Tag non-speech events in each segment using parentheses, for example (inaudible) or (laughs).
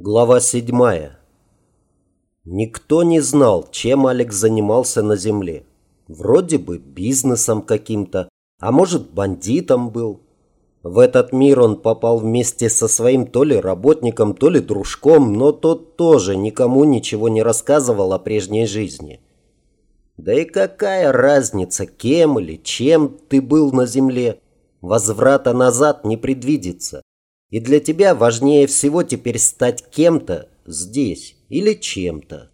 Глава седьмая. Никто не знал, чем Алекс занимался на земле. Вроде бы бизнесом каким-то, а может бандитом был. В этот мир он попал вместе со своим то ли работником, то ли дружком, но тот тоже никому ничего не рассказывал о прежней жизни. Да и какая разница, кем или чем ты был на земле? Возврата назад не предвидится. И для тебя важнее всего теперь стать кем-то здесь или чем-то.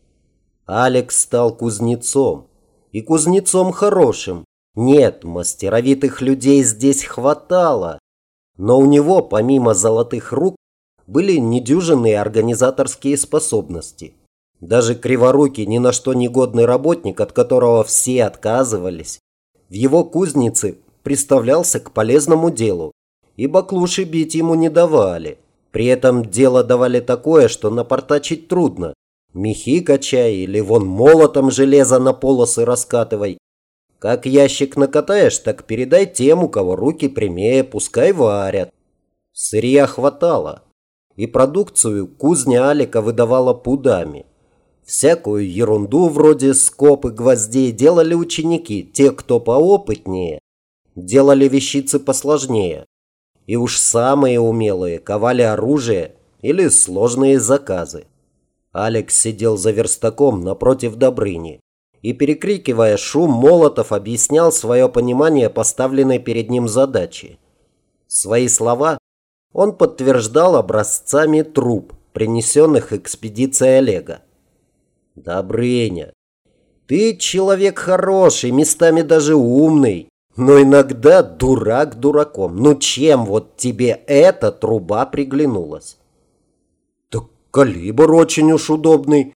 Алекс стал кузнецом. И кузнецом хорошим. Нет, мастеровитых людей здесь хватало. Но у него, помимо золотых рук, были недюжинные организаторские способности. Даже криворукий, ни на что негодный работник, от которого все отказывались, в его кузнице приставлялся к полезному делу, ибо клуши бить ему не давали. При этом дело давали такое, что напортачить трудно. Мехи качай или вон молотом железо на полосы раскатывай. Как ящик накатаешь, так передай тем, у кого руки прямее, пускай варят. Сырья хватало, и продукцию кузня Алика выдавала пудами. Всякую ерунду вроде скоб и гвоздей делали ученики, те, кто поопытнее, делали вещицы посложнее. И уж самые умелые ковали оружие или сложные заказы. Алекс сидел за верстаком напротив Добрыни и, перекрикивая шум молотов, объяснял свое понимание поставленной перед ним задачи. Свои слова он подтверждал образцами труб, принесенных экспедицией Олега. «Добрыня, ты человек хороший, местами даже умный, но иногда дурак дураком. Ну чем вот тебе эта труба приглянулась?» «Так калибр очень уж удобный.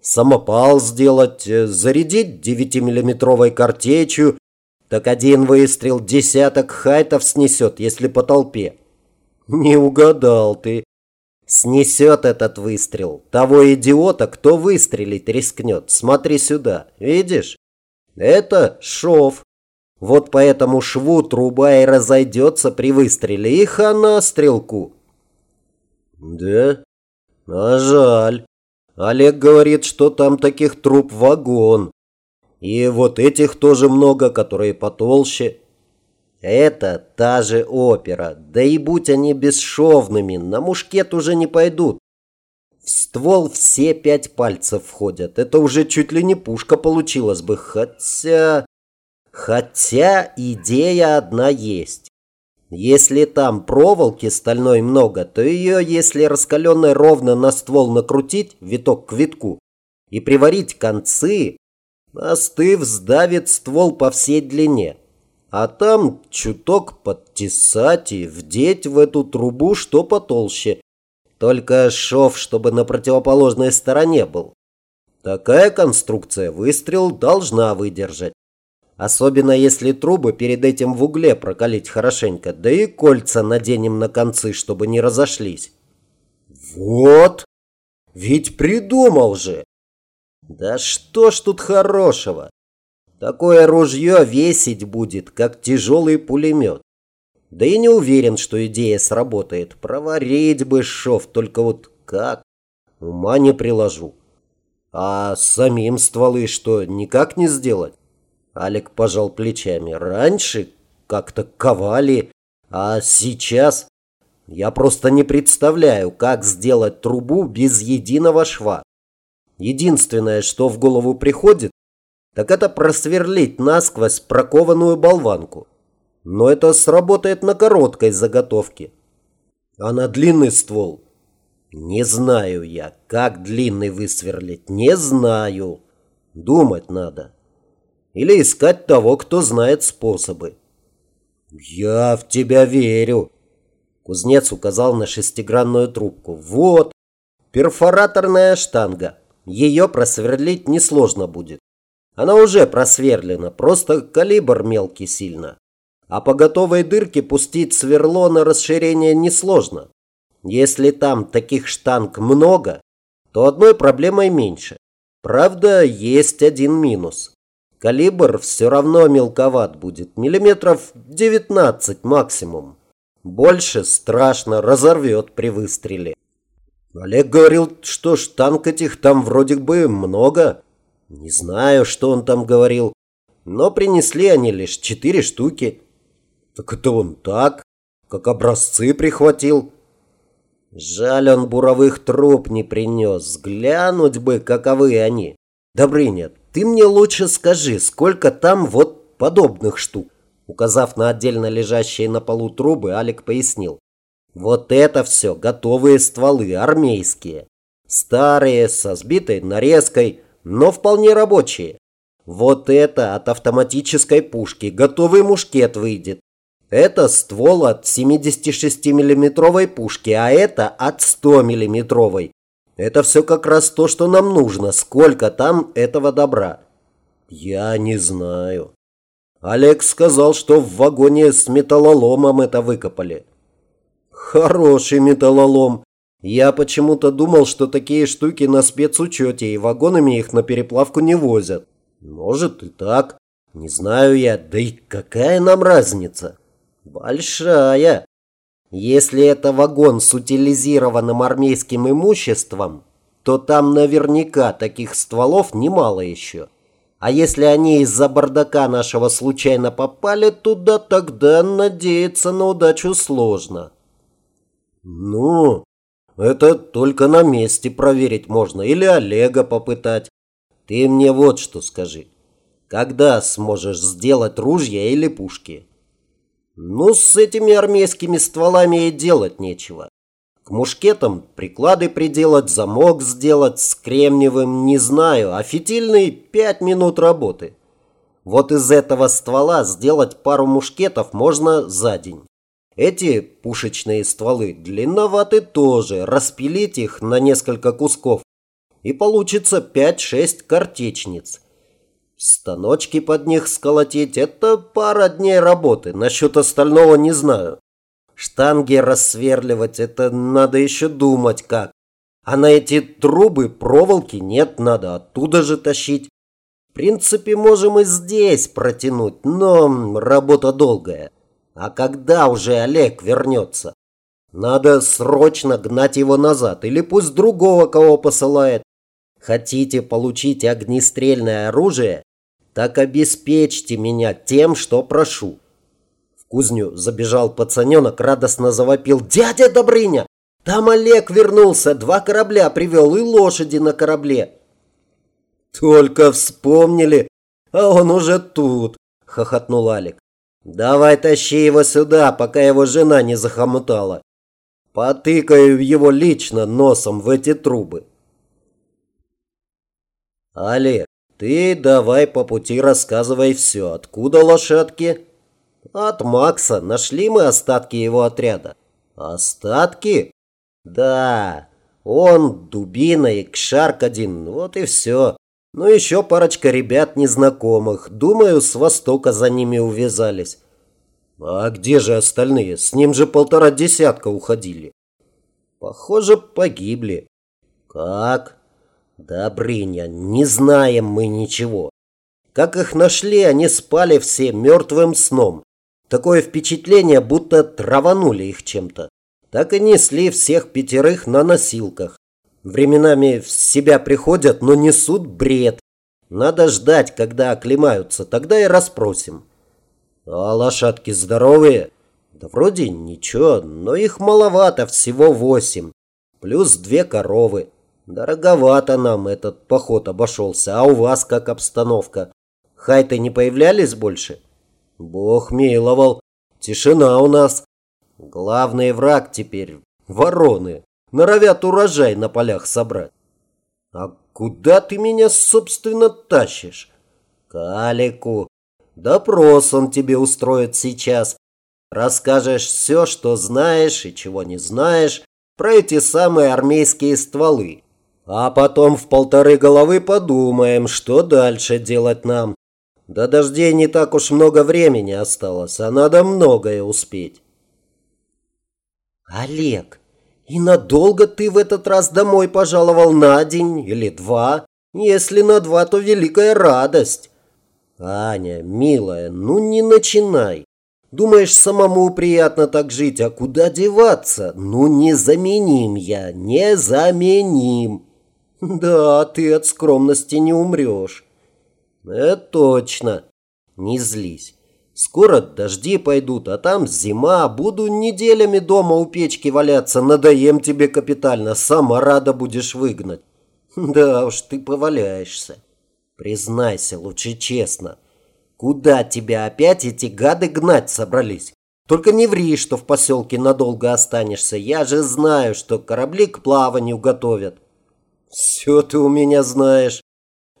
Самопал сделать, э, зарядить девятимиллиметровой картечью, так один выстрел десяток хайтов снесет, если по толпе». «Не угадал ты. Снесет этот выстрел. Того идиота, кто выстрелить рискнет. Смотри сюда. Видишь? Это шов. Вот по этому шву труба и разойдется при выстреле. И хана стрелку. Да? А жаль. Олег говорит, что там таких труб вагон. И вот этих тоже много, которые потолще. Это та же опера, да и будь они бесшовными, на мушкет уже не пойдут. В ствол все пять пальцев входят, это уже чуть ли не пушка получилась бы, хотя... Хотя идея одна есть. Если там проволоки стальной много, то ее, если раскаленной ровно на ствол накрутить, виток к витку, и приварить концы, остыв сдавит ствол по всей длине а там чуток подтесать и вдеть в эту трубу что потолще. Только шов, чтобы на противоположной стороне был. Такая конструкция выстрел должна выдержать. Особенно если трубы перед этим в угле прокалить хорошенько, да и кольца наденем на концы, чтобы не разошлись. Вот! Ведь придумал же! Да что ж тут хорошего? Такое ружье весить будет, как тяжелый пулемет. Да и не уверен, что идея сработает. Проварить бы шов, только вот как? Ума не приложу. А самим стволы что, никак не сделать? Алик пожал плечами. Раньше как-то ковали, а сейчас... Я просто не представляю, как сделать трубу без единого шва. Единственное, что в голову приходит, так это просверлить насквозь прокованную болванку. Но это сработает на короткой заготовке. А на длинный ствол? Не знаю я, как длинный высверлить, не знаю. Думать надо. Или искать того, кто знает способы. Я в тебя верю. Кузнец указал на шестигранную трубку. Вот, перфораторная штанга. Ее просверлить несложно будет. Она уже просверлена, просто калибр мелкий сильно. А по готовой дырке пустить сверло на расширение несложно. Если там таких штанг много, то одной проблемой меньше. Правда, есть один минус. Калибр все равно мелковат будет, миллиметров 19 максимум. Больше страшно разорвет при выстреле. Олег говорил, что штанг этих там вроде бы много. Не знаю, что он там говорил, но принесли они лишь четыре штуки. Так это он так, как образцы прихватил. Жаль, он буровых труб не принес. Глянуть бы, каковы они. Добрыня, ты мне лучше скажи, сколько там вот подобных штук? Указав на отдельно лежащие на полу трубы, Алик пояснил. Вот это все готовые стволы, армейские. Старые, со сбитой нарезкой, но вполне рабочие. Вот это от автоматической пушки, готовый мушкет выйдет. Это ствол от 76 миллиметровой пушки, а это от 100 миллиметровой. Это все как раз то, что нам нужно. Сколько там этого добра? Я не знаю. Олег сказал, что в вагоне с металлоломом это выкопали. Хороший металлолом. Я почему-то думал, что такие штуки на спецучете и вагонами их на переплавку не возят. Может и так. Не знаю я, да и какая нам разница? Большая. Если это вагон с утилизированным армейским имуществом, то там наверняка таких стволов немало еще. А если они из-за бардака нашего случайно попали туда, тогда надеяться на удачу сложно. Ну, это только на месте проверить можно. Или Олега попытать. Ты мне вот что скажи. Когда сможешь сделать ружья или пушки? Ну, с этими армейскими стволами и делать нечего. К мушкетам приклады приделать, замок сделать, с кремниевым не знаю, а фитильный пять минут работы. Вот из этого ствола сделать пару мушкетов можно за день. Эти пушечные стволы длинноваты тоже, распилить их на несколько кусков, и получится 5-6 картечниц. Станочки под них сколотить – это пара дней работы. Насчет остального не знаю. Штанги рассверливать – это надо еще думать как. А на эти трубы проволоки нет, надо оттуда же тащить. В принципе, можем и здесь протянуть, но работа долгая. А когда уже Олег вернется? Надо срочно гнать его назад, или пусть другого кого посылает. Хотите получить огнестрельное оружие? Так обеспечьте меня тем, что прошу. В кузню забежал пацаненок, радостно завопил. Дядя Добрыня, там Олег вернулся, два корабля привел и лошади на корабле. Только вспомнили, а он уже тут, хохотнул Алик. Давай тащи его сюда, пока его жена не захомутала. Потыкаю его лично носом в эти трубы. Олег, ты давай по пути рассказывай все. Откуда лошадки? От Макса. Нашли мы остатки его отряда. Остатки? Да. Он, Дубина и Кшарк один. Вот и все. Ну, еще парочка ребят незнакомых. Думаю, с востока за ними увязались. А где же остальные? С ним же полтора десятка уходили. Похоже, погибли. Как? Добрыня, не знаем мы ничего. Как их нашли, они спали все мертвым сном. Такое впечатление, будто траванули их чем-то. Так и несли всех пятерых на носилках. Временами в себя приходят, но несут бред. Надо ждать, когда оклемаются, тогда и расспросим. А лошадки здоровые? Да вроде ничего, но их маловато, всего восемь. Плюс две коровы. Дороговато нам этот поход обошелся. А у вас как обстановка? Хайты не появлялись больше? Бог миловал. Тишина у нас. Главный враг теперь – вороны. Норовят урожай на полях собрать. А куда ты меня, собственно, тащишь? Калику. Допрос он тебе устроит сейчас. Расскажешь все, что знаешь и чего не знаешь про эти самые армейские стволы. А потом в полторы головы подумаем, что дальше делать нам. До дождей не так уж много времени осталось, а надо многое успеть. Олег, и надолго ты в этот раз домой пожаловал на день или два? Если на два, то великая радость. Аня, милая, ну не начинай. Думаешь, самому приятно так жить, а куда деваться? Ну, не заменим я, не заменим. (laughs) Да, ты от скромности не умрешь. Это точно. Не злись. Скоро дожди пойдут, а там зима. Буду неделями дома у печки валяться. Надоем тебе капитально. Сама рада будешь выгнать. (laughs) Да уж, ты поваляешься. Признайся лучше честно. Куда тебя опять эти гады гнать собрались? Только не ври, что в поселке надолго останешься. Я же знаю, что корабли к плаванию готовят. Все ты у меня знаешь.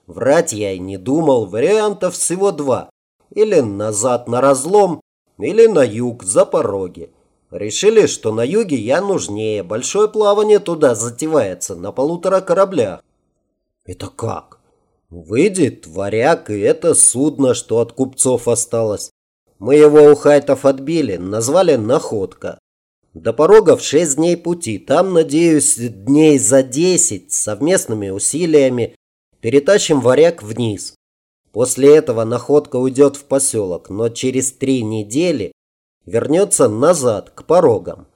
Врать я и не думал. Вариантов всего два. Или назад на разлом, или на юг, за пороги. Решили, что на юге я нужнее. Большое плавание туда затевается, на полутора кораблях. Это как? Выйдет варяг, и это судно, что от купцов осталось. Мы его у хайтов отбили, назвали «Находка». До порогов шесть дней пути. Там, надеюсь, дней за десять совместными усилиями перетащим варяг вниз. После этого находка уйдет в поселок, но через три недели вернется назад, к порогам.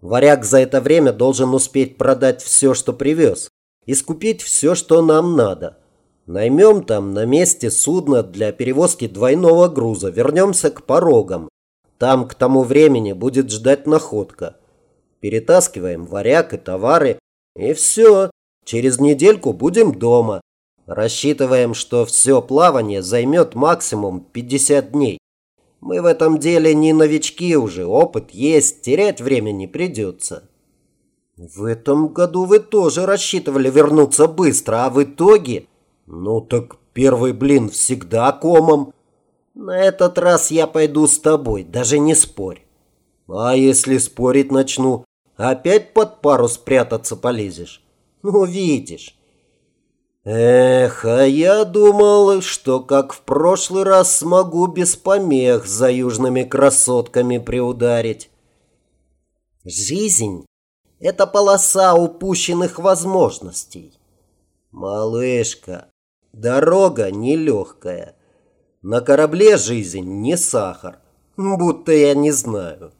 Варяг за это время должен успеть продать все, что привез, и скупить все, что нам надо. Наймем там на месте судно для перевозки двойного груза, вернемся к порогам. Там к тому времени будет ждать находка. Перетаскиваем варяг и товары, и все. Через недельку будем дома. Рассчитываем, что все плавание займет максимум 50 дней. Мы в этом деле не новички уже, опыт есть, терять время не придется. В этом году вы тоже рассчитывали вернуться быстро, а в итоге... Ну так первый блин всегда комом. На этот раз я пойду с тобой, даже не спорь. А если спорить начну, опять под пару спрятаться полезешь? Ну, видишь. Эх, а я думал, что как в прошлый раз смогу без помех за южными красотками приударить. Жизнь — это полоса упущенных возможностей. Малышка, дорога нелегкая. На корабле жизнь не сахар, будто я не знаю.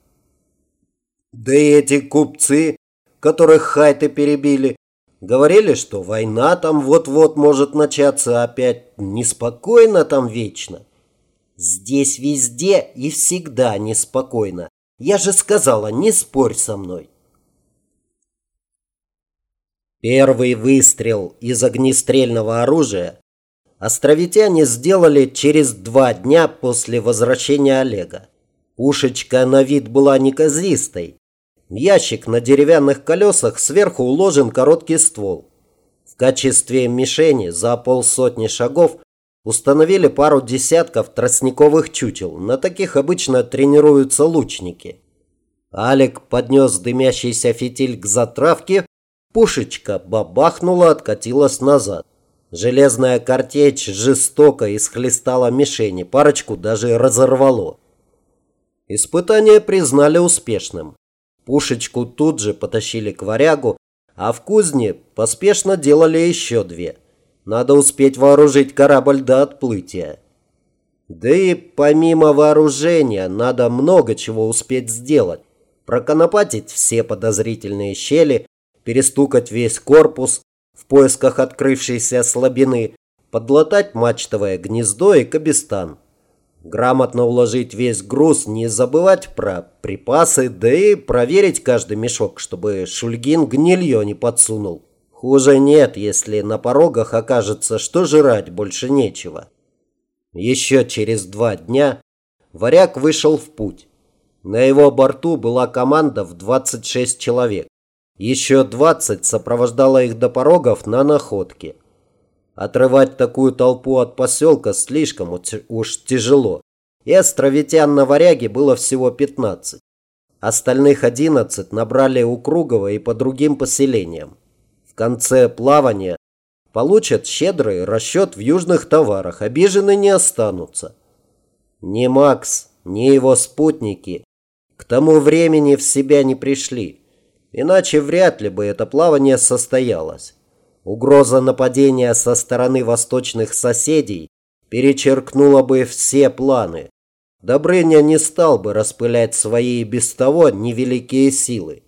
Да и эти купцы, которых хайты перебили, Говорили, что война там вот-вот может начаться опять. Неспокойно там вечно. Здесь везде и всегда неспокойно. Я же сказала, не спорь со мной. Первый выстрел из огнестрельного оружия островитяне сделали через два дня после возвращения Олега. Пушечка на вид была неказистой, Ящик на деревянных колесах сверху уложен короткий ствол. В качестве мишени за полсотни шагов установили пару десятков тростниковых чучел. На таких обычно тренируются лучники. Алик поднес дымящийся фитиль к затравке, пушечка бабахнула, откатилась назад. Железная картечь жестоко исхлестала мишени, парочку даже разорвало. Испытание признали успешным. Пушечку тут же потащили к варягу, а в кузне поспешно делали еще две. Надо успеть вооружить корабль до отплытия. Да и помимо вооружения надо много чего успеть сделать. Проконопатить все подозрительные щели, перестукать весь корпус в поисках открывшейся слабины, подлатать мачтовое гнездо и кабестан грамотно уложить весь груз, не забывать про припасы, да и проверить каждый мешок, чтобы Шульгин гнилье не подсунул. Хуже нет, если на порогах окажется, что жрать больше нечего. Еще через два дня варяг вышел в путь. На его борту была команда в 26 человек. Еще 20 сопровождала их до порогов на находке. Отрывать такую толпу от поселка слишком уж тяжело. И островитян на варяге было всего 15. Остальных 11 набрали у Кругова и по другим поселениям. В конце плавания получат щедрый расчет в южных товарах, обижены не останутся. Ни Макс, ни его спутники к тому времени в себя не пришли, иначе вряд ли бы это плавание состоялось. Угроза нападения со стороны восточных соседей перечеркнула бы все планы. Добрыня не стал бы распылять свои без того невеликие силы.